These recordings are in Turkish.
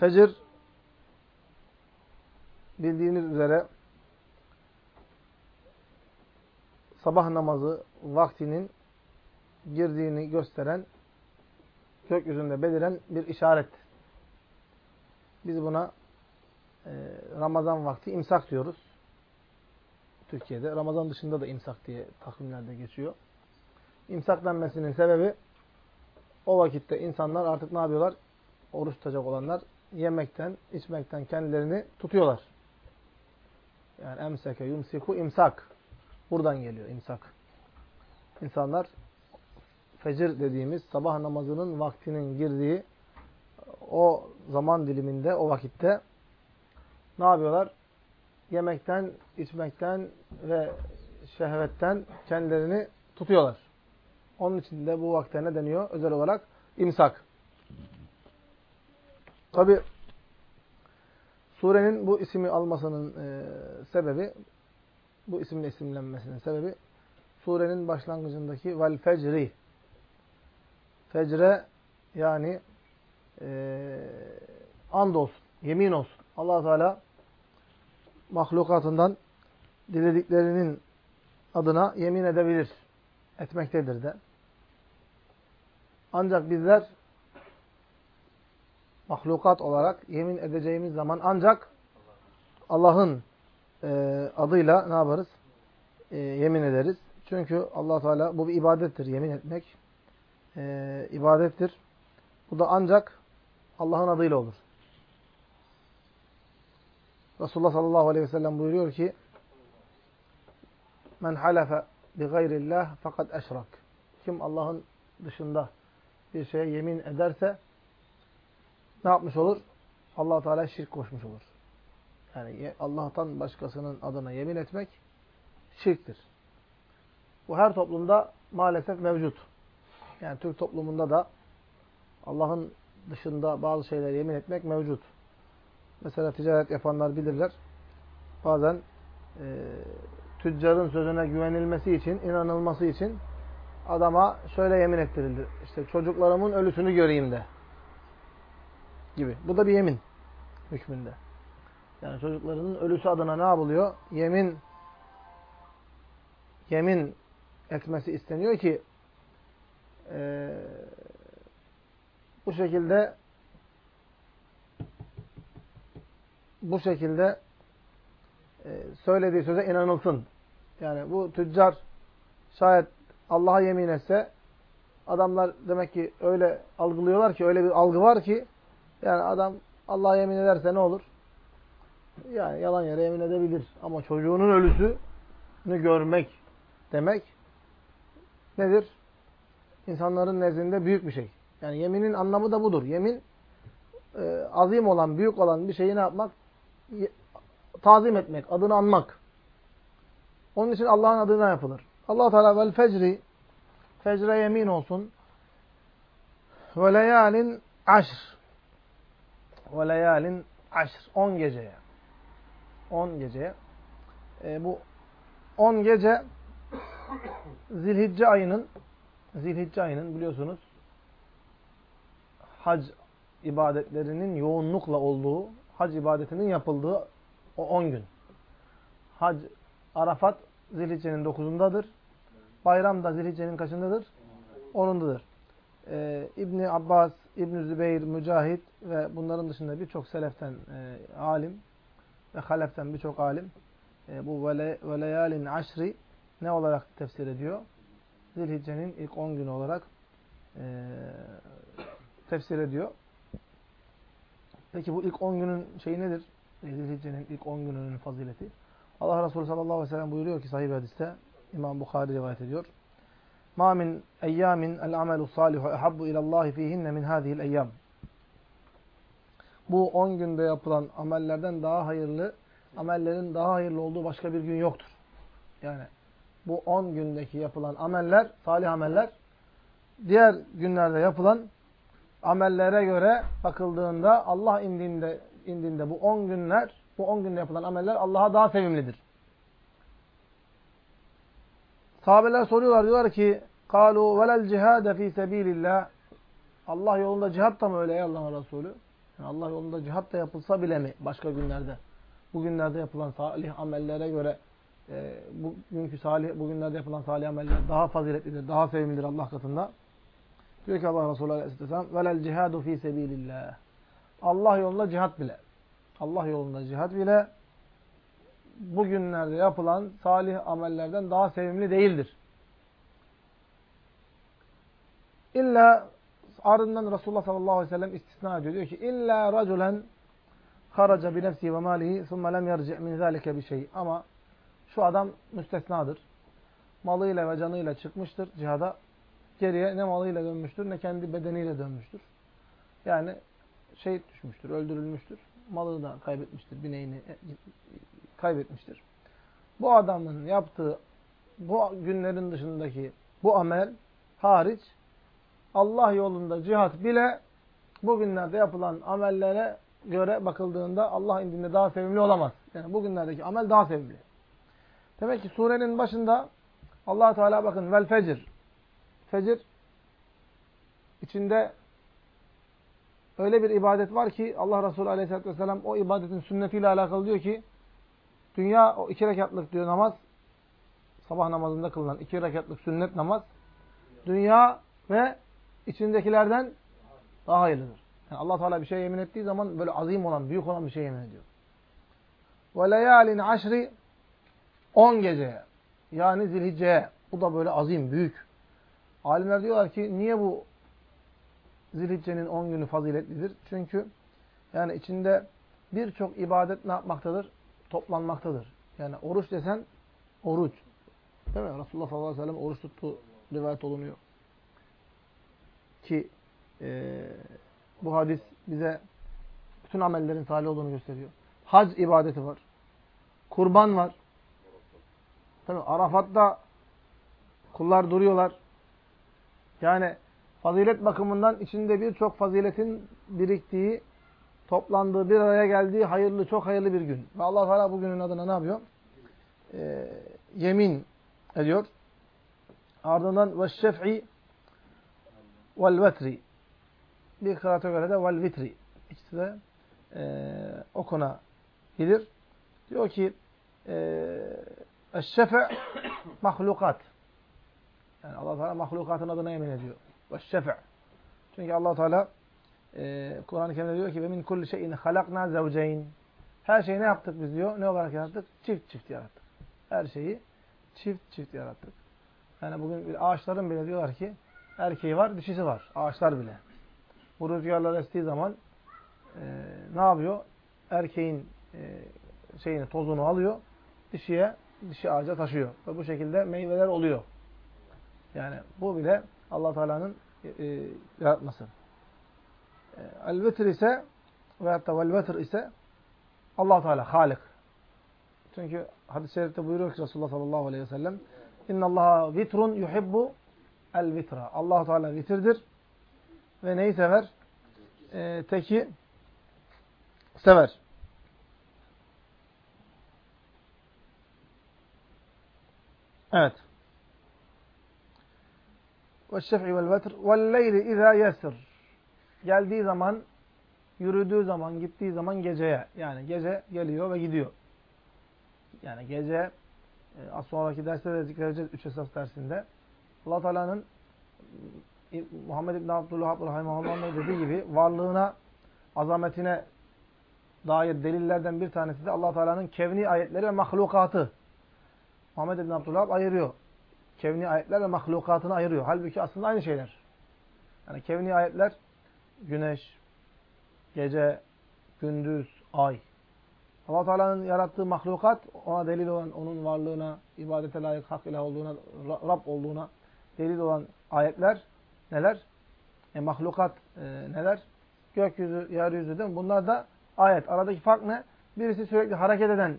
Fecir bildiğiniz üzere sabah namazı vaktinin girdiğini gösteren gökyüzünde beliren bir işaret. Biz buna e, Ramazan vakti imsak diyoruz. Türkiye'de. Ramazan dışında da imsak diye takvimlerde geçiyor. İmsak denmesinin sebebi o vakitte insanlar artık ne yapıyorlar? Oruç tutacak olanlar yemekten, içmekten kendilerini tutuyorlar. Yani emseke, yumsiku, imsak. Buradan geliyor imsak. İnsanlar fecir dediğimiz sabah namazının vaktinin girdiği o zaman diliminde, o vakitte ne yapıyorlar? Yemekten, içmekten ve şehvetten kendilerini tutuyorlar. Onun için de bu vakte ne deniyor? Özel olarak imsak. Tabi surenin bu ismi almasının e, sebebi, bu isimle isimlenmesinin sebebi surenin başlangıcındaki vel fecri. Fecre yani e, and olsun, yemin olsun. allah Teala mahlukatından dilediklerinin adına yemin edebilir, etmektedir de. Ancak bizler mahlukat olarak yemin edeceğimiz zaman ancak Allah'ın e, adıyla ne yaparız? E, yemin ederiz. Çünkü allah Teala bu bir ibadettir, yemin etmek. E, ibadettir. Bu da ancak Allah'ın adıyla olur. Resulullah sallallahu aleyhi ve sellem buyuruyor ki Men halefe bi gayrillah fakat eşrak. Kim Allah'ın dışında bir şeye yemin ederse ne yapmış olur? allah Teala şirk koşmuş olur. Yani Allah'tan başkasının adına yemin etmek şirktir. Bu her toplumda maalesef mevcut. Yani Türk toplumunda da Allah'ın dışında bazı şeyler yemin etmek mevcut. Mesela ticaret yapanlar bilirler. Bazen e, tüccarın sözüne güvenilmesi için, inanılması için adama şöyle yemin ettirildi. İşte çocuklarımın ölüsünü göreyim de. Gibi. Bu da bir yemin hükmünde. Yani çocuklarının ölüsü adına ne yapılıyor? Yemin yemin etmesi isteniyor ki e, bu şekilde bu şekilde e, söylediği söze inanılsın. Yani bu tüccar şayet Allah'a yemin etse adamlar demek ki öyle algılıyorlar ki öyle bir algı var ki yani adam Allah'a yemin ederse ne olur? Yani yalan yere yemin edebilir. Ama çocuğunun ölüsünü görmek demek nedir? İnsanların nezdinde büyük bir şey. Yani yeminin anlamı da budur. Yemin e, azim olan, büyük olan bir şeyi ne yapmak? Tazim etmek, adını anmak. Onun için Allah'ın adına yapılır. Allah Teala vel fecri fecre yemin olsun. Ve leyalin aşr. Ve leyalin aşr. On geceye. On geceye. E, bu on gece Zilhicce ayının Zilhicce ayının biliyorsunuz hac ibadetlerinin yoğunlukla olduğu, hac ibadetinin yapıldığı o 10 gün. Hac, Arafat Zilhicce'nin 9'undadır. Bayram da Zilhicce'nin kaçındadır? 10'undadır. Ee, İbni Abbas, İbni Zübeyir, Mücahit ve bunların dışında birçok seleften e, alim ve haleften birçok alim e, bu veleyalin aşri ne olarak tefsir ediyor? Zilhicce'nin ilk 10 günü olarak e, tefsir ediyor. Peki bu ilk 10 günün şeyi nedir? Zilhicce'nin ilk 10 gününün fazileti. Allah Resulü sallallahu aleyhi ve sellem buyuruyor ki sahih hadiste İmam Bukhari rivayet ediyor. Ma min eyyamin el amelu salihu ehabbu ilallahi fihinne min hadihi'l eyyam. Bu 10 günde yapılan amellerden daha hayırlı, amellerin daha hayırlı olduğu başka bir gün yoktur. Yani bu 10 gündeki yapılan ameller, salih ameller, diğer günlerde yapılan amellere göre bakıldığında Allah indiğinde, indiğinde bu 10 günler, bu 10 günde yapılan ameller Allah'a daha sevimlidir. Sahabeler soruyorlar diyorlar ki قالوا velel cihade fi sebilillah Allah yolunda cihat da mı öyle ey Allah'ın Resulü? Yani Allah yolunda cihat da yapılsa bile mi başka günlerde? Bugünlerde yapılan salih amellere göre e, bugünkü salih, bugünlerde yapılan salih ameller daha faziletlidir, daha sevimlidir Allah katında. Diyor ki Allah Resulü Aleyhisselam velel cihadu fi sebilillah. Allah yolunda cihat bile. Allah yolunda cihat bile bugünlerde yapılan salih amellerden daha sevimli değildir. İlla ardından Resulullah sallallahu aleyhi ve sellem istisna ediyor. Diyor ki illa raculen haraca bi nefsi ve malihi thumma lem yerci' min zalika bir şey. Ama şu adam müstesnadır. Malıyla ve canıyla çıkmıştır cihada. Geriye ne malıyla dönmüştür ne kendi bedeniyle dönmüştür. Yani şehit düşmüştür, öldürülmüştür. Malını da kaybetmiştir, bineğini kaybetmiştir. Bu adamın yaptığı bu günlerin dışındaki bu amel hariç Allah yolunda cihat bile bugünlerde yapılan amellere göre bakıldığında Allah indinde daha sevimli olamaz. Yani bugünlerdeki amel daha sevimli. Demek ki surenin başında allah Teala bakın vel fecir. Fecir içinde öyle bir ibadet var ki Allah Resulü Aleyhisselatü vesselam o ibadetin sünnetiyle alakalı diyor ki dünya o iki rekatlık diyor namaz sabah namazında kılınan iki rekatlık sünnet namaz dünya ve içindekilerden daha hayırlıdır. Yani Allah Teala bir şey yemin ettiği zaman böyle azim olan, büyük olan bir şey yemin ediyor. Leyalin aşri 10 geceye yani zilhicceye bu da böyle azim, büyük. Alimler diyorlar ki niye bu zilhiccenin 10 günü faziletlidir? Çünkü yani içinde birçok ibadet ne yapmaktadır? Toplanmaktadır. Yani oruç desen oruç. Değil mi? Resulullah sallallahu aleyhi ve sellem oruç tuttu rivayet olunuyor. Ki e, bu hadis bize bütün amellerin salih olduğunu gösteriyor. Hac ibadeti var. Kurban var. Tabi Arafat'ta kullar duruyorlar. Yani fazilet bakımından içinde birçok faziletin biriktiği, toplandığı, bir araya geldiği hayırlı, çok hayırlı bir gün. Ve allah Teala bugünün adına ne yapıyor? Ee, yemin ediyor. Ardından ve şef'i vel vetri. Bir kıraata göre de vel vitri. İkisi de e, okuna gelir. Diyor ki e, şefe mahlukat. Yani Allah Teala mahlukatın adına yemin ediyor. Ve şefe. Çünkü Allah Teala e, Kur'an-ı Kerim'de diyor ki ve min kulli şeyin halakna zevceyn. Her şeyi ne yaptık biz diyor? Ne olarak yarattık? Çift çift yarattık. Her şeyi çift çift yarattık. Yani bugün ağaçların bile diyorlar ki erkeği var, dişisi var. Ağaçlar bile. Bu rüzgarlar estiği zaman e, ne yapıyor? Erkeğin e, şeyini, tozunu alıyor. Dişiye, dişi ağaca taşıyor. Ve bu şekilde meyveler oluyor. Yani bu bile allah Teala'nın e, e, yaratması. E, El-Vitr ise veyahut da vel ise allah Teala, Halik. Çünkü hadis-i şerifte buyuruyor ki Resulullah sallallahu aleyhi ve sellem İnna Allaha vitrun yuhibbu el vitra. Allah Teala vitirdir ve neyi sever? Ee, teki sever. Evet. Ve şef'i vel vetr vel leyli izâ yesir. Geldiği zaman, yürüdüğü zaman, gittiği zaman geceye. Yani gece geliyor ve gidiyor. Yani gece e, az sonraki derste de zikredeceğiz 3 esas dersinde. Allah Teala'nın Muhammed İbn Abdullah Abdülhayimahullah'ın dediği gibi varlığına, azametine dair delillerden bir tanesi de allah Teala'nın kevni ayetleri ve mahlukatı. Muhammed İbn Abdullah ayırıyor. Kevni ayetler ve mahlukatını ayırıyor. Halbuki aslında aynı şeyler. Yani kevni ayetler güneş, gece, gündüz, ay. allah Teala'nın yarattığı mahlukat ona delil olan onun varlığına, ibadete layık hak ilah olduğuna, Rab olduğuna delil olan ayetler neler? E, mahlukat e, neler? Gökyüzü, yeryüzü değil mi? Bunlar da ayet. Aradaki fark ne? Birisi sürekli hareket eden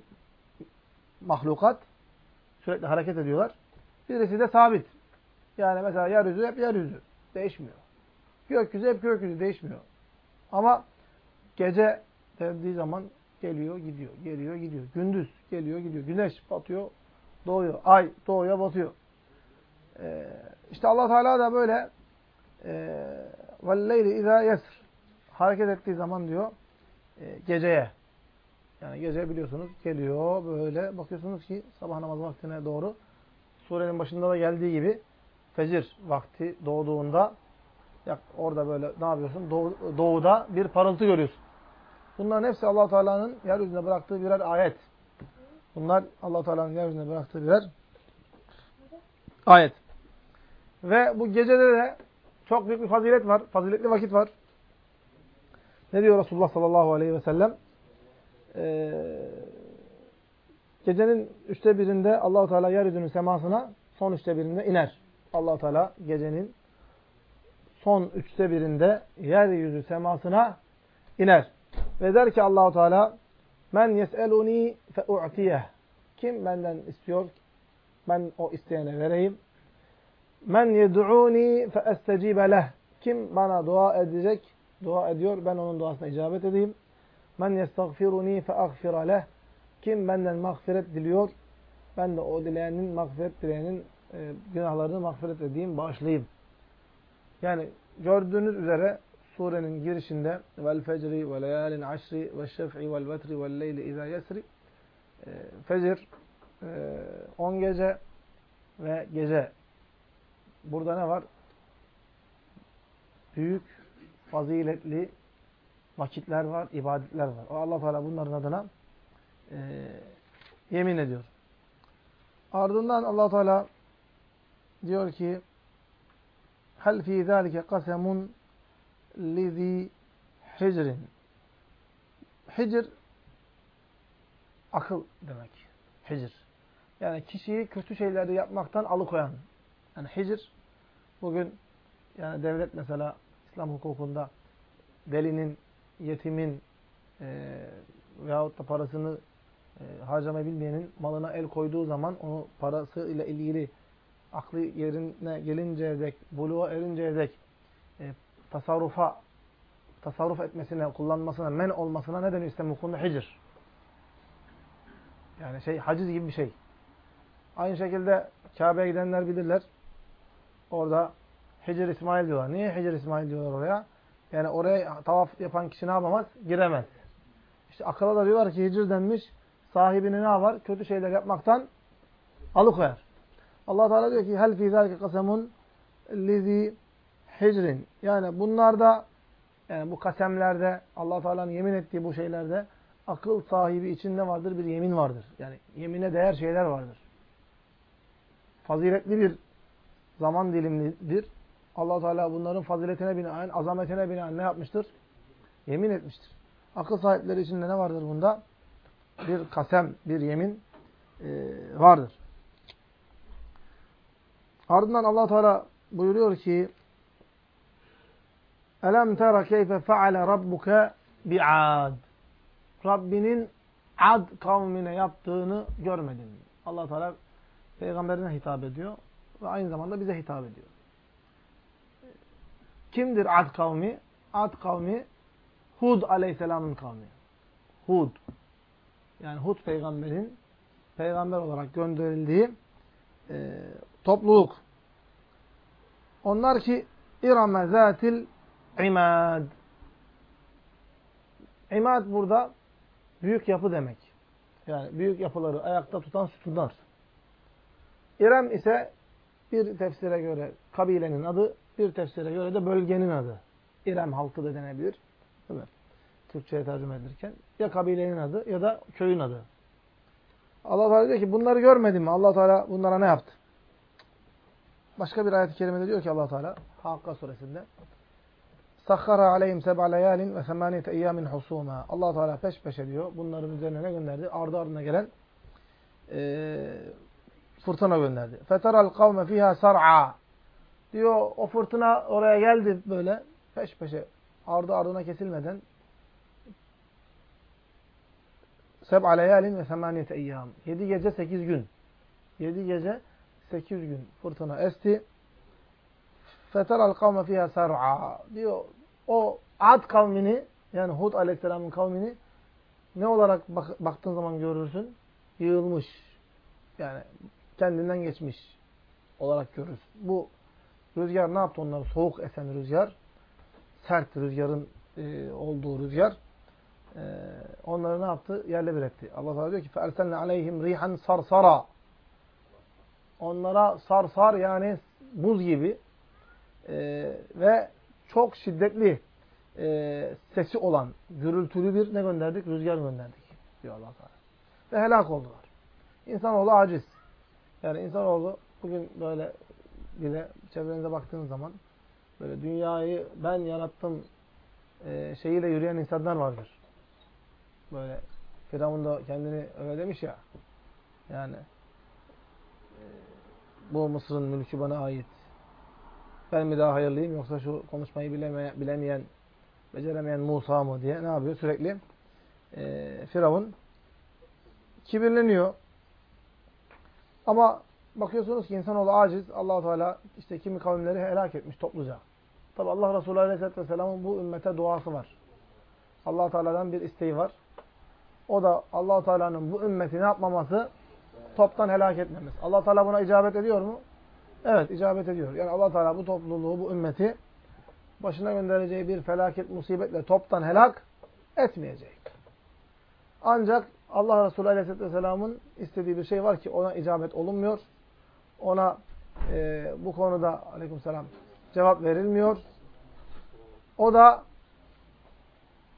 mahlukat. Sürekli hareket ediyorlar. Birisi de sabit. Yani mesela yeryüzü hep yeryüzü. Değişmiyor. Gökyüzü hep gökyüzü. Değişmiyor. Ama gece dediği zaman geliyor, gidiyor. Geliyor, gidiyor. Gündüz geliyor, gidiyor. Güneş batıyor, doğuyor. Ay doğuyor, batıyor. Ee, işte Allah Teala da böyle وَالْلَيْلِ اِذَا يَسْرِ hareket ettiği zaman diyor e, geceye yani gece biliyorsunuz geliyor böyle bakıyorsunuz ki sabah namazı vaktine doğru surenin başında da geldiği gibi fecir vakti doğduğunda ya orada böyle ne yapıyorsun? Doğu, doğuda bir parıltı görüyorsun. Bunların hepsi allah Teala'nın yeryüzüne bıraktığı birer ayet. Bunlar allah Teala'nın yeryüzüne bıraktığı birer ayet. Ve bu gecede de çok büyük bir fazilet var. Faziletli vakit var. Ne diyor Resulullah sallallahu aleyhi ve sellem? Ee, gecenin üçte birinde allah Teala yeryüzünün semasına son üçte birinde iner. allah Teala gecenin son üçte birinde yeryüzü semasına iner. Ve der ki Allahu Teala Men yes'eluni fe'u'tiyeh Kim benden istiyor? Ben o isteyene vereyim. Men yed'uni fe'estecibe leh Kim bana dua edecek? Dua ediyor. Ben onun duasına icabet edeyim. Men yestagfiruni fe'agfira leh Kim benden mağfiret diliyor? Ben de o dileyenin, mağfiret dileyenin e, günahlarını mağfiret edeyim, bağışlayayım. Yani gördüğünüz üzere surenin girişinde vel fecri ve leyalin aşri ve şef'i vel vetri vel leyli izâ yesri e, fecir 10 e, gece ve gece burada ne var? Büyük, faziletli vakitler var, ibadetler var. Allah Teala bunların adına e, yemin ediyor. Ardından Allah Teala diyor ki Hel fi zâlike kasemun lizi hicrin. Hicr akıl demek. Hicr. Yani kişiyi kötü şeyleri yapmaktan alıkoyan. Yani hicr bugün yani devlet mesela İslam hukukunda delinin, yetimin e, veyahut da parasını e, harcamayı bilmeyenin malına el koyduğu zaman onu parası ile ilgili aklı yerine gelinceye dek, buluğa erinceye dek e, tasarrufa tasarruf etmesine, kullanmasına, men olmasına ne deniyor İslam hukukunda? Hicr. Yani şey, haciz gibi bir şey. Aynı şekilde Kabe'ye gidenler bilirler. Orada Hicr İsmail diyorlar. Niye Hicr İsmail diyorlar oraya? Yani oraya tavaf yapan kişi ne yapamaz? Giremez. İşte akıla da diyorlar ki Hicr denmiş. Sahibini ne yapar? Kötü şeyler yapmaktan alıkoyar. Allah Teala diyor ki hel fi zalike kasemun lizi hicrin. Yani bunlarda yani bu kasemlerde Allah Teala'nın yemin ettiği bu şeylerde akıl sahibi içinde vardır bir yemin vardır. Yani yemine değer şeyler vardır. Faziletli bir zaman dilimidir. Allah Teala bunların faziletine binaen, azametine binaen ne yapmıştır? Yemin etmiştir. Akıl sahipleri içinde ne vardır bunda? Bir kasem, bir yemin e, vardır. Ardından Allah Teala buyuruyor ki Elem tera keyfe feale rabbuke bi'ad. Rabbinin Ad kavmine yaptığını görmedin. Allah Teala peygamberine hitap ediyor ve aynı zamanda bize hitap ediyor. Kimdir Ad kavmi? Ad kavmi Hud aleyhisselamın kavmi. Hud. Yani Hud peygamberin peygamber olarak gönderildiği e, topluluk. Onlar ki İrame zatil imad. İmad burada büyük yapı demek. Yani büyük yapıları ayakta tutan sütunlar. İrem ise bir tefsire göre kabilenin adı, bir tefsire göre de bölgenin adı. İrem halkı da denebilir. Değil mi? Türkçe'ye tercüme edilirken. Ya kabilenin adı ya da köyün adı. Allah Teala diyor ki bunları görmedin mi? Allah Teala bunlara ne yaptı? Başka bir ayet-i kerimede diyor ki allah Teala Hakka suresinde Sakhara aleyhim seb'a leyalin ve semaniyete eyyamin husuma. allah Teala peş peşe diyor. Bunların üzerine ne gönderdi? Ardı ardına gelen e, fırtına gönderdi. Feteral kavme fiha sar'a. Diyor o fırtına oraya geldi böyle peş peşe ardı ardına kesilmeden seb'a leyalin ve semaniyete eyyam. Yedi gece sekiz gün. Yedi gece 8 gün fırtına esti. Feteral kavme fiha sar'a. Diyor o Ad kavmini yani Hud aleyhisselamın kavmini ne olarak bak baktığın zaman görürsün? Yığılmış. Yani kendinden geçmiş olarak görürsün. Bu rüzgar ne yaptı onları? Soğuk esen rüzgar. Sert rüzgarın e, olduğu rüzgar e, onları ne yaptı? Yerle bir etti. Allah Teala diyor ki فَاَرْسَلْنَا عَلَيْهِمْ رِيحًا sarsara. Onlara sarsar yani buz gibi e, ve çok şiddetli e, sesi olan, gürültülü bir ne gönderdik? Rüzgar gönderdik diyor Allah Teala. Ve helak oldular. İnsanoğlu aciz. Yani insanoğlu bugün böyle bile çevrenize baktığınız zaman böyle dünyayı ben yarattım e, şeyiyle yürüyen insanlar vardır. Böyle Firavun da kendini öyle demiş ya. Yani bu Mısır'ın mülkü bana ait. Ben mi daha hayırlıyım yoksa şu konuşmayı bilemeyen, bilemeyen, beceremeyen Musa mı diye ne yapıyor? Sürekli e, Firavun kibirleniyor. Ama bakıyorsunuz ki insanoğlu aciz. allah Teala işte kimi kavimleri helak etmiş topluca. Tabi Allah Resulü Aleyhisselatü Vesselam'ın bu ümmete duası var. allah Teala'dan bir isteği var. O da allah Teala'nın bu ümmeti ne yapmaması? Toptan helak etmemesi. allah Teala buna icabet ediyor mu? Evet icabet ediyor. Yani allah Teala bu topluluğu, bu ümmeti başına göndereceği bir felaket, musibetle toptan helak etmeyecek. Ancak Allah Resulü Aleyhisselatü Vesselam'ın istediği bir şey var ki ona icabet olunmuyor. Ona e, bu konuda aleykümselam cevap verilmiyor. O da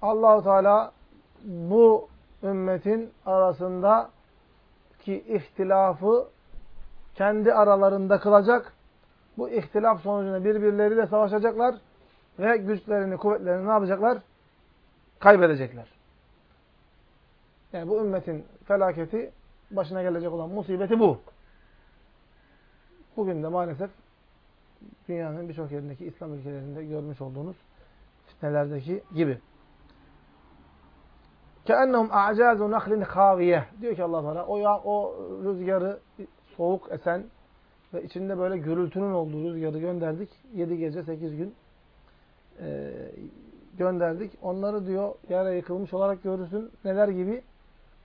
Allahu Teala bu ümmetin arasında ki ihtilafı kendi aralarında kılacak. Bu ihtilaf sonucunda birbirleriyle savaşacaklar ve güçlerini, kuvvetlerini ne yapacaklar? Kaybedecekler. Yani bu ümmetin felaketi, başına gelecek olan musibeti bu. Bugün de maalesef dünyanın birçok yerindeki İslam ülkelerinde görmüş olduğunuz fitnelerdeki gibi. Keennehum a'cazu nahlin haviye. Diyor ki Allah Teala o ya o rüzgarı soğuk esen ve içinde böyle gürültünün olduğu rüzgarı gönderdik. Yedi gece sekiz gün e, gönderdik. Onları diyor yere yıkılmış olarak görürsün. Neler gibi?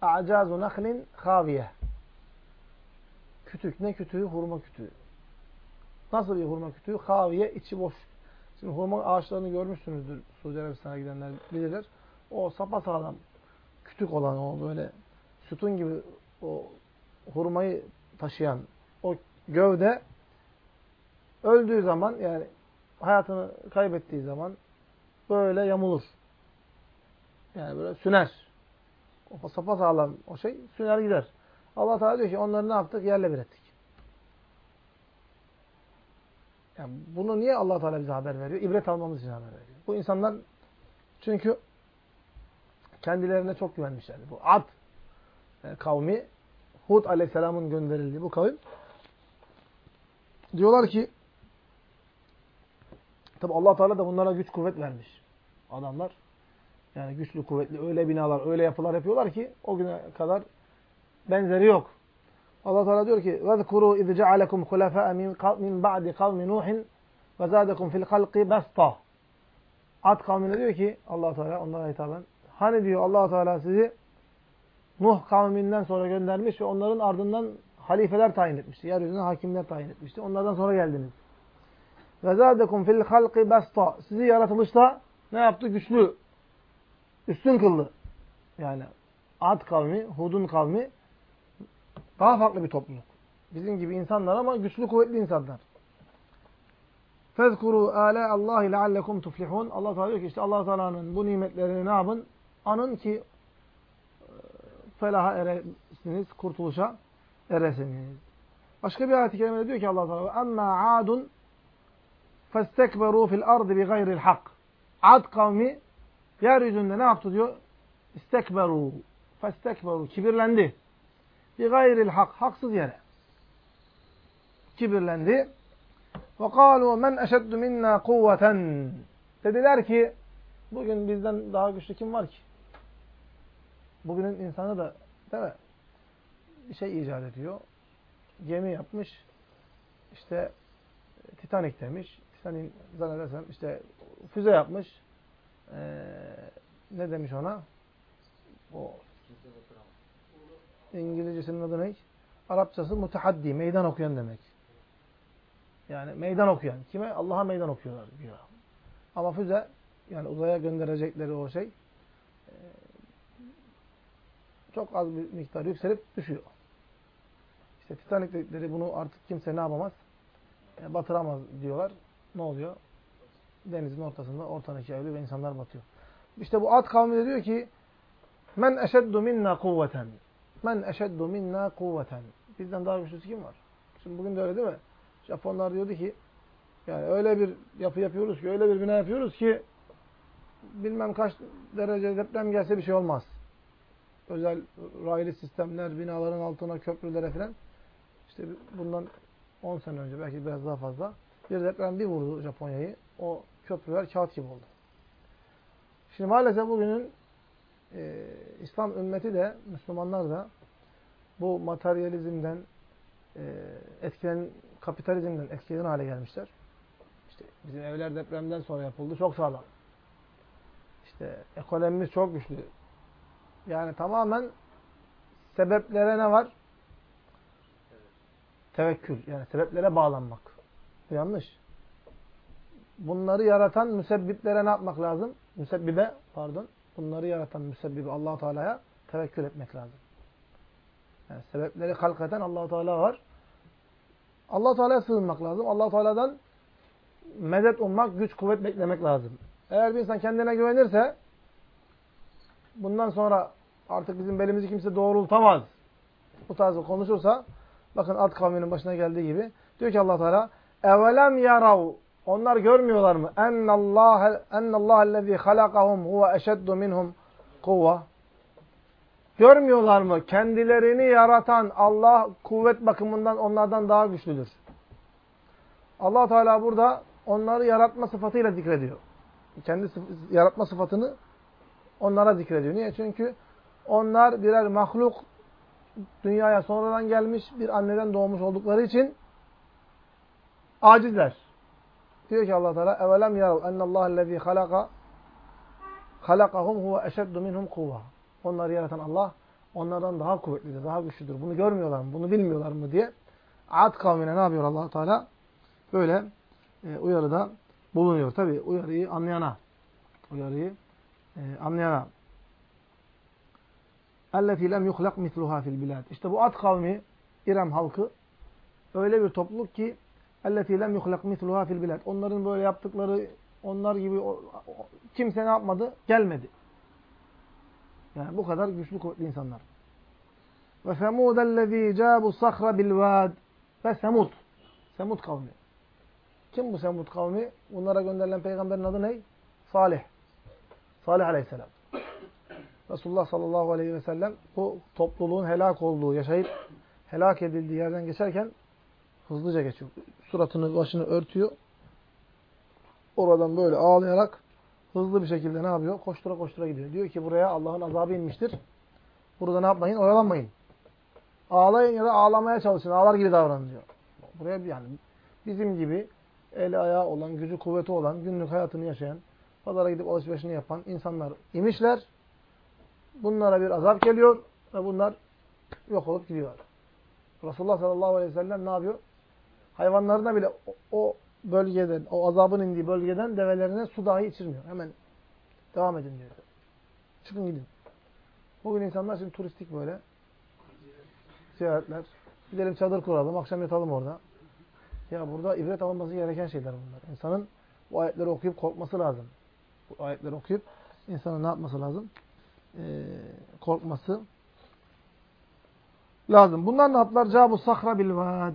A'cazu nahlin haviye. Kütük. Ne kütüğü? Hurma kütüğü. Nasıl bir hurma kütüğü? Haviye içi boş. Şimdi hurma ağaçlarını görmüşsünüzdür. Suudi Arabistan'a gidenler bilirler. O sapasağlam kütük olan o böyle sütun gibi o hurmayı taşıyan o gövde öldüğü zaman yani hayatını kaybettiği zaman böyle yamulur. Yani böyle süner. O sapasağlam o şey süner gider. Allah Teala diyor ki onları ne yaptık? Yerle bir ettik. Yani bunu niye Allah Teala bize haber veriyor? İbret almamız için haber veriyor. Bu insanlar çünkü kendilerine çok güvenmişlerdi. Bu Ad e, kavmi Hud aleyhisselamın gönderildiği bu kavim diyorlar ki tabi Allah Teala da bunlara güç kuvvet vermiş. Adamlar yani güçlü, kuvvetli öyle binalar, öyle yapılar yapıyorlar ki o güne kadar benzeri yok. Allah Teala diyor ki: "Vezkuru iz cealekum hulafa min ba'di kavmi Nuhin ve zadakum fil halqi basta." Ad kavmine diyor ki Allah Teala onlara hitaben hani diyor Allah Teala sizi Nuh kavminden sonra göndermiş ve onların ardından halifeler tayin etmişti. Yeryüzüne hakimler tayin etmişti. Onlardan sonra geldiniz. Ve zadakum fil halqi basta. Sizi yaratılışta ne yaptı? Güçlü üstün kıldı. Yani Ad kavmi, Hud'un kavmi daha farklı bir topluluk. Bizim gibi insanlar ama güçlü kuvvetli insanlar. Fezkuru ala Allah leallekum tuflihun. Allah Teala diyor ki işte Allah Teala'nın bu nimetlerini ne yapın? Anın ki e, felaha eresiniz, kurtuluşa eresiniz. Başka bir ayet-i kerimede diyor ki Allah Teala amma adun festekberu fil ardı bi gayril hak. Ad kavmi yeryüzünde ne yaptı diyor? İstekberu. Festekberu. Kibirlendi. Bi gayril hak. Haksız yere. Kibirlendi. Ve kâlu men eşeddu minna kuvveten. Dediler ki bugün bizden daha güçlü kim var ki? Bugünün insanı da değil mi? Şey icat ediyor. Gemi yapmış. İşte Titanic demiş. Titanic zannedersem işte füze yapmış e, ne demiş ona? O İngilizcesinin adı ne? Arapçası mutahaddi, meydan okuyan demek. Yani meydan okuyan. Kime? Allah'a meydan okuyorlar diyor. Ama füze yani uzaya gönderecekleri o şey e, çok az bir miktar yükselip düşüyor. İşte Titanic dedikleri bunu artık kimse ne yapamaz? E, batıramaz diyorlar. Ne oluyor? Denizin ortasında ortadan ikiye ve insanlar batıyor. İşte bu Ad kavmi de diyor ki Men eşeddu minna kuvveten. Men eşeddu minna kuvveten. Bizden daha güçlüsü kim var? Şimdi bugün de öyle değil mi? Japonlar diyordu ki yani öyle bir yapı yapıyoruz ki, öyle bir bina yapıyoruz ki bilmem kaç derece deprem gelse bir şey olmaz. Özel raylı sistemler, binaların altına köprülere falan. İşte bundan 10 sene önce belki biraz daha fazla bir deprem bir vurdu Japonya'yı. O köprüler kağıt gibi oldu. Şimdi maalesef bugünün e, İslam ümmeti de, Müslümanlar da bu materyalizmden, e, etkilen, kapitalizmden etkilenen hale gelmişler. İşte bizim evler depremden sonra yapıldı. Çok sağlam. İşte ekonomimiz çok güçlü. Yani tamamen sebeplere ne var? Tevekkül. Yani sebeplere bağlanmak. Yanlış. Bunları yaratan müsebbiplere ne yapmak lazım? Müsebbibe, pardon. Bunları yaratan müsebbibi allah Teala'ya tevekkül etmek lazım. Yani sebepleri halk eden allah Teala var. allah Teala'ya sığınmak lazım. allah Teala'dan medet ummak, güç, kuvvet beklemek lazım. Eğer bir insan kendine güvenirse bundan sonra artık bizim belimizi kimse doğrultamaz. Bu tarzı konuşursa bakın Ad kavminin başına geldiği gibi diyor ki allah Teala evelem yarav onlar görmüyorlar mı? Ennallâhe ennallâhellezî halakahum huve eşeddu minhum kuvva. Görmüyorlar mı? Kendilerini yaratan Allah kuvvet bakımından onlardan daha güçlüdür. Allah Teala burada onları yaratma sıfatıyla zikrediyor. Kendi yaratma sıfatını onlara zikrediyor. Niye? Çünkü onlar birer mahluk dünyaya sonradan gelmiş bir anneden doğmuş oldukları için acizler. Diyor ki Allah Teala evelem yarav ennallâhellezî halaka halakahum huve eşeddu minhum kuvva. Onları yaratan Allah onlardan daha kuvvetlidir, daha güçlüdür. Bunu görmüyorlar mı? Bunu bilmiyorlar mı diye Ad kavmine ne yapıyor Allah Teala? Böyle e, uyarıda bulunuyor. Tabi uyarıyı anlayana. Uyarıyı e, anlayana. اَلَّتِي lem yuhlak misluha fil bilad. İşte bu Ad kavmi, İrem halkı öyle bir topluluk ki اَلَّتِي lem yuhlak misluha fil bilad. Onların böyle yaptıkları, onlar gibi o, o, kimse ne yapmadı? Gelmedi. Yani bu kadar güçlü kuvvetli insanlar. Ve semud ellezî câbu sahra bil vâd. Ve semud. Semud kavmi. Kim bu Semud kavmi? Bunlara gönderilen peygamberin adı ne? Salih. Salih aleyhisselam. Resulullah sallallahu aleyhi ve sellem bu topluluğun helak olduğu, yaşayıp helak edildiği yerden geçerken hızlıca geçiyor. Suratını, başını örtüyor. Oradan böyle ağlayarak hızlı bir şekilde ne yapıyor? Koştura koştura gidiyor. Diyor ki buraya Allah'ın azabı inmiştir. Burada ne yapmayın? Oyalanmayın. Ağlayın ya da ağlamaya çalışın. Ağlar gibi davranın diyor. Buraya yani bizim gibi eli ayağı olan, gücü kuvveti olan, günlük hayatını yaşayan, pazara gidip alışverişini yapan insanlar imişler. Bunlara bir azap geliyor ve bunlar yok olup gidiyorlar. Resulullah sallallahu aleyhi ve sellem ne yapıyor? Hayvanlarına bile o bölgeden, o azabın indiği bölgeden develerine su dahi içirmiyor. Hemen devam edin diyor. Çıkın gidin. Bugün insanlar şimdi turistik böyle ziyaretler. Gidelim çadır kuralım, akşam yatalım orada. Ya burada ibret alınması gereken şeyler bunlar. İnsanın bu ayetleri okuyup korkması lazım. Bu ayetleri okuyup insanın ne yapması lazım? Ee, korkması lazım. Bunlar ne yaptılar? Cabu sahra bil vad.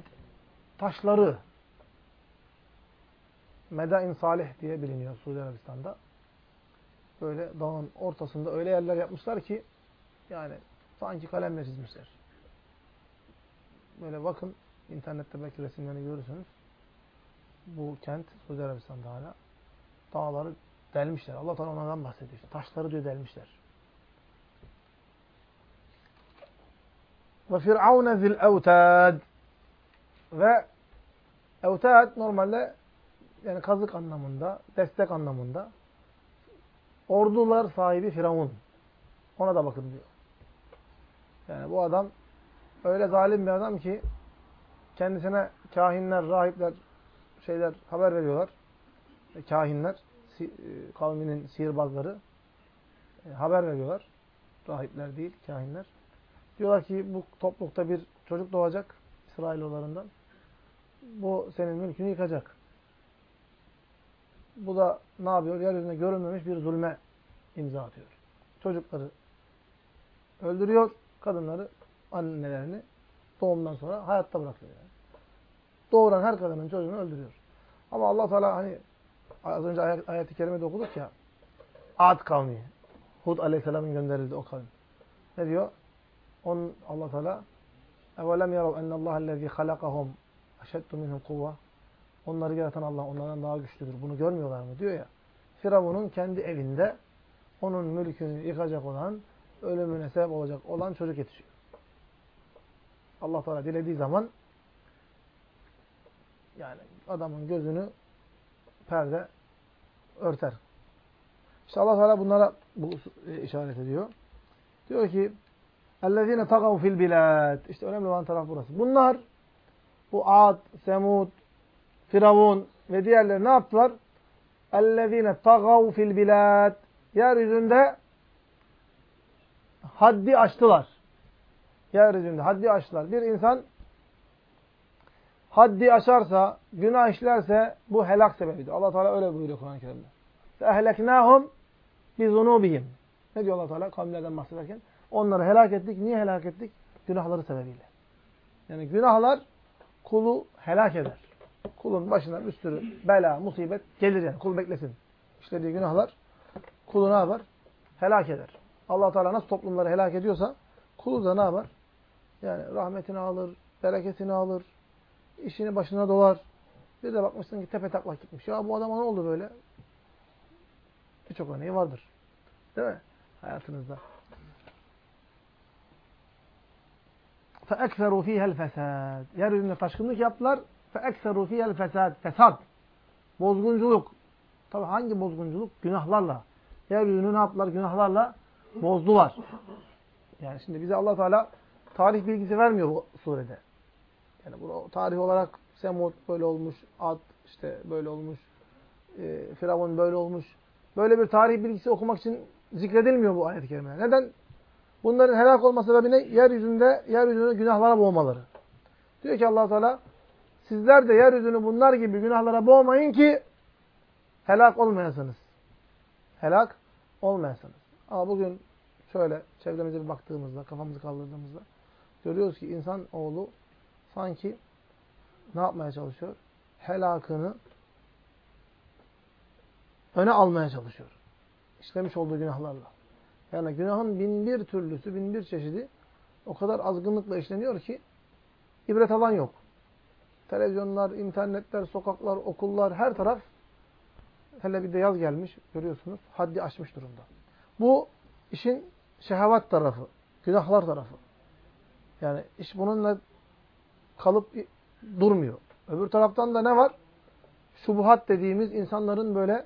Taşları. Medain Salih diye biliniyor Suudi Arabistan'da. Böyle dağın ortasında öyle yerler yapmışlar ki yani sanki kalemle çizmişler. Böyle bakın İnternette belki resimlerini görürsünüz. Bu kent Suudi Arabistan'da hala. Dağları delmişler. Allah Teala onlardan bahsediyor. Taşları diyor delmişler. Ve Firavun zil evtad ve evtad normalde yani kazık anlamında, destek anlamında ordular sahibi Firavun. Ona da bakın diyor. Yani bu adam öyle zalim bir adam ki kendisine kahinler, rahipler, şeyler haber veriyorlar. Kahinler. E, kavminin sihirbazları e, haber veriyorlar. Rahipler değil, kahinler. Diyorlar ki bu toplulukta bir çocuk doğacak İsrailoğullarından. Bu senin mülkünü yıkacak. Bu da ne yapıyor? Yeryüzünde görünmemiş bir zulme imza atıyor. Çocukları öldürüyor, kadınları, annelerini doğumdan sonra hayatta bırakıyor. Yani. Doğuran her kadının çocuğunu öldürüyor. Ama Allah Teala hani Az önce ayet, ayet-i kerimede okuduk ya. Ad kavmi. Hud aleyhisselamın gönderildi o kavim. Ne diyor? On Allah Teala "Evelem yarav ennallaha allazi halakahum eşeddu minhum kuvve." Onları yaratan Allah onlardan daha güçlüdür. Bunu görmüyorlar mı diyor ya. Firavun'un kendi evinde onun mülkünü yıkacak olan, ölümüne sebep olacak olan çocuk yetişiyor. Allah Teala dilediği zaman yani adamın gözünü perde örter. İşte Allah Teala bunlara bu işaret ediyor. Diyor ki اَلَّذ۪ينَ تَغَوْ fil bilad. İşte önemli olan taraf burası. Bunlar bu Ad, Semud, Firavun ve diğerleri ne yaptılar? اَلَّذ۪ينَ تَغَوْ fil bilad. Yeryüzünde haddi aştılar. Yeryüzünde haddi aştılar. Bir insan haddi aşarsa, günah işlerse bu helak sebebidir. Allah Teala öyle buyuruyor Kur'an-ı Kerim'de. Ehleknahum bi zunubihim. Ne diyor Allah Teala kavimlerden bahsederken? Onları helak ettik. Niye helak ettik? Günahları sebebiyle. Yani günahlar kulu helak eder. Kulun başına bir sürü bela, musibet gelir yani. Kul beklesin. İşlediği günahlar kulu ne yapar? Helak eder. Allah Teala nasıl toplumları helak ediyorsa kulu da ne yapar? Yani rahmetini alır, bereketini alır, işini başına dolar. Bir de bakmışsın ki tepe taklak gitmiş. Ya bu adama ne oldu böyle? Birçok örneği vardır. Değil mi? Hayatınızda. فَاَكْثَرُوا ف۪يهَا الْفَسَادِ Yeryüzünde taşkınlık yaptılar. فَاَكْثَرُوا ف۪يهَا الْفَسَادِ Fesad. Bozgunculuk. Tabi hangi bozgunculuk? Günahlarla. Yeryüzünü ne yaptılar? Günahlarla bozdular. Yani şimdi bize allah Teala tarih bilgisi vermiyor bu surede. Yani bu tarih olarak Semud böyle olmuş, Ad işte böyle olmuş, e, Firavun böyle olmuş. Böyle bir tarih bilgisi okumak için zikredilmiyor bu ayet-i kerime. Neden? Bunların helak olma sebebi ne? Yeryüzünde, yeryüzünü günahlara boğmaları. Diyor ki allah Teala, sizler de yeryüzünü bunlar gibi günahlara boğmayın ki helak olmayasınız. Helak olmayasınız. Ama bugün şöyle çevremize bir baktığımızda, kafamızı kaldırdığımızda görüyoruz ki insan oğlu sanki ne yapmaya çalışıyor? Helakını öne almaya çalışıyor. İşlemiş olduğu günahlarla. Yani günahın bin bir türlüsü, bin bir çeşidi o kadar azgınlıkla işleniyor ki ibret alan yok. Televizyonlar, internetler, sokaklar, okullar her taraf hele bir de yaz gelmiş görüyorsunuz haddi aşmış durumda. Bu işin şehvat tarafı, günahlar tarafı. Yani iş bununla kalıp durmuyor. Öbür taraftan da ne var? Şubuhat dediğimiz insanların böyle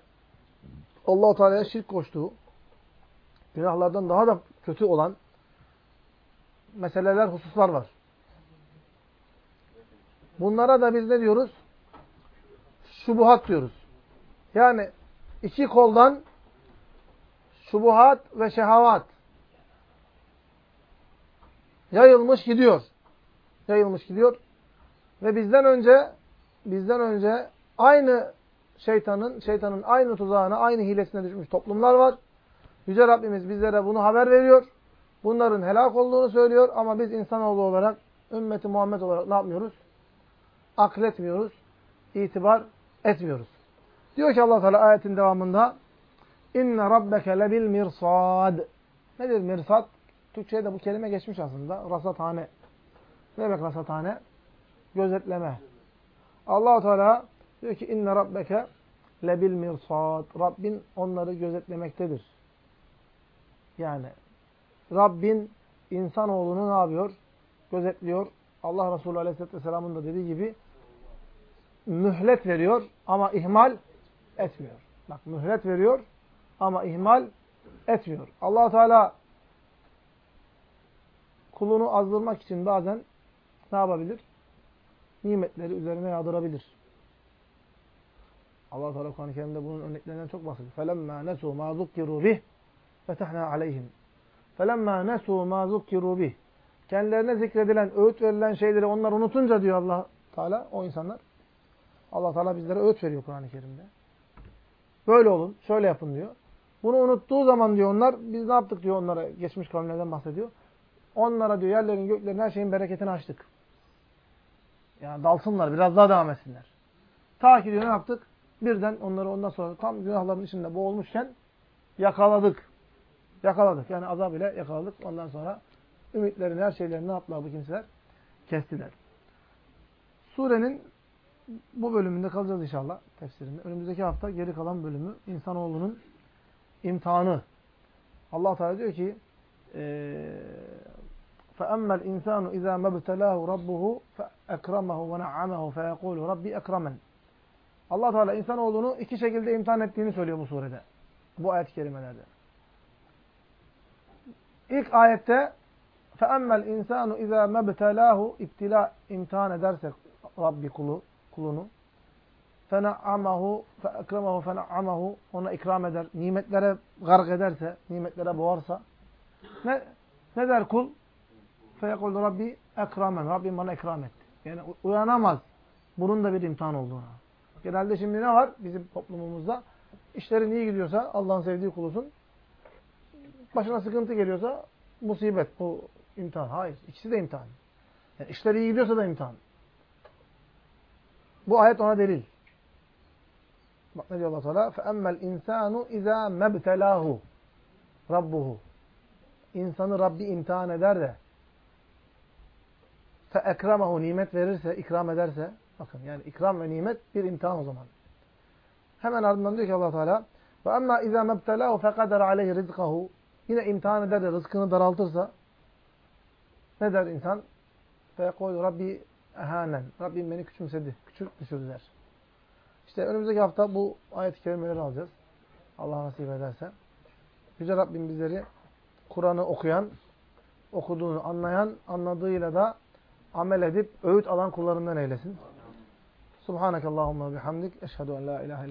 Allah-u Teala'ya şirk koştuğu, günahlardan daha da kötü olan meseleler, hususlar var. Bunlara da biz ne diyoruz? Şubuhat diyoruz. Yani iki koldan şubuhat ve şehavat yayılmış gidiyor. Yayılmış gidiyor. Ve bizden önce bizden önce aynı şeytanın şeytanın aynı tuzağına, aynı hilesine düşmüş toplumlar var. Yüce Rabbimiz bizlere bunu haber veriyor. Bunların helak olduğunu söylüyor ama biz insanoğlu olarak, ümmeti Muhammed olarak ne yapmıyoruz? Akletmiyoruz, itibar etmiyoruz. Diyor ki Allah Teala ayetin devamında İnne rabbeke lebil mirsad. Nedir mirsad? Türkçe'de de bu kelime geçmiş aslında. Rasathane. Ne demek rasathane? Gözetleme. allah Teala diyor ki inne rabbeke lebil mirsad. Rabbin onları gözetlemektedir. Yani Rabbin insanoğlunu ne yapıyor? Gözetliyor. Allah Resulü Aleyhisselatü Vesselam'ın da dediği gibi mühlet veriyor ama ihmal etmiyor. Bak mühlet veriyor ama ihmal etmiyor. allah Teala kulunu azdırmak için bazen ne yapabilir? Nimetleri üzerine yağdırabilir. Allah Teala Kur'an-ı Kerim'de bunun örneklerinden çok bahsediyor. فَلَمَّا نَسُوا مَا ذُكِّرُوا بِهِ فَتَحْنَا عَلَيْهِمْ فَلَمَّا نَسُوا مَا ذُكِّرُوا بِهِ Kendilerine zikredilen, öğüt verilen şeyleri onlar unutunca diyor Allah Teala, o insanlar. Allah Teala bizlere öğüt veriyor Kur'an-ı Kerim'de. Böyle olun, şöyle yapın diyor. Bunu unuttuğu zaman diyor onlar, biz ne yaptık diyor onlara, geçmiş kavimlerden bahsediyor. Onlara diyor yerlerin, göklerin, her şeyin bereketini açtık. Yani dalsınlar, biraz daha devam etsinler. Ta ki diyor ne yaptık? Birden onları ondan sonra tam günahların içinde boğulmuşken yakaladık. Yakaladık. Yani azab ile yakaladık. Ondan sonra ümitlerini, her şeylerini ne yaptılar bu kimseler? Kestiler. Surenin bu bölümünde kalacağız inşallah tefsirinde. Önümüzdeki hafta geri kalan bölümü insanoğlunun imtihanı. Allah Teala diyor ki فَأَمَّا الْاِنْسَانُ اِذَا مَبْتَلَاهُ رَبُّهُ فَاَكْرَمَهُ وَنَعَّمَهُ فَيَقُولُ رَبِّ اَكْرَمًا Allah Teala insanoğlunu iki şekilde imtihan ettiğini söylüyor bu surede. Bu ayet-i kerimelerde. İlk ayette فَأَمَّا الْاِنْسَانُ اِذَا مَبْتَلَاهُ İptila imtihan ederse Rabbi kulu, kulunu فَنَعَّمَهُ فَاَكْرَمَهُ فَنَعَّمَهُ Ona ikram eder. Nimetlere garg ederse, nimetlere boğarsa ne, ne der kul? فَيَقُلُ Rabbi ekramen. Rabbim bana ikram etti. Yani uyanamaz. Bunun da bir imtihan olduğuna. Genelde şimdi ne var bizim toplumumuzda? İşlerin iyi gidiyorsa Allah'ın sevdiği kulusun. Başına sıkıntı geliyorsa musibet, bu imtihan. Hayır. ikisi de imtihan. Yani işler iyi gidiyorsa da imtihan. Bu ayet ona delil. Bak ne diyor Allah Teala? فَأَمَّا الْاِنْسَانُ اِذَا مَبْتَلَاهُ Rabbuhu. İnsanı Rabbi imtihan eder de fe ekremehu nimet verirse, ikram ederse, bakın yani ikram ve nimet bir imtihan o zaman. Hemen ardından diyor ki allah Teala ve emma izâ mebtelâhu fekader aleyhi rizkahu yine imtihan eder de rızkını daraltırsa ne der insan? Feyekûl Rabbi ehanen. Rabbim beni küçümsedi, küçük düşürdü der. İşte önümüzdeki hafta bu ayet-i kerimeleri alacağız. Allah nasip ederse. Yüce Rabbim bizleri Kur'an'ı okuyan, okuduğunu anlayan, anladığıyla da amel edip öğüt alan kullarından eylesin. Subhanakallahumma bihamdik. Eşhedü en la ilahe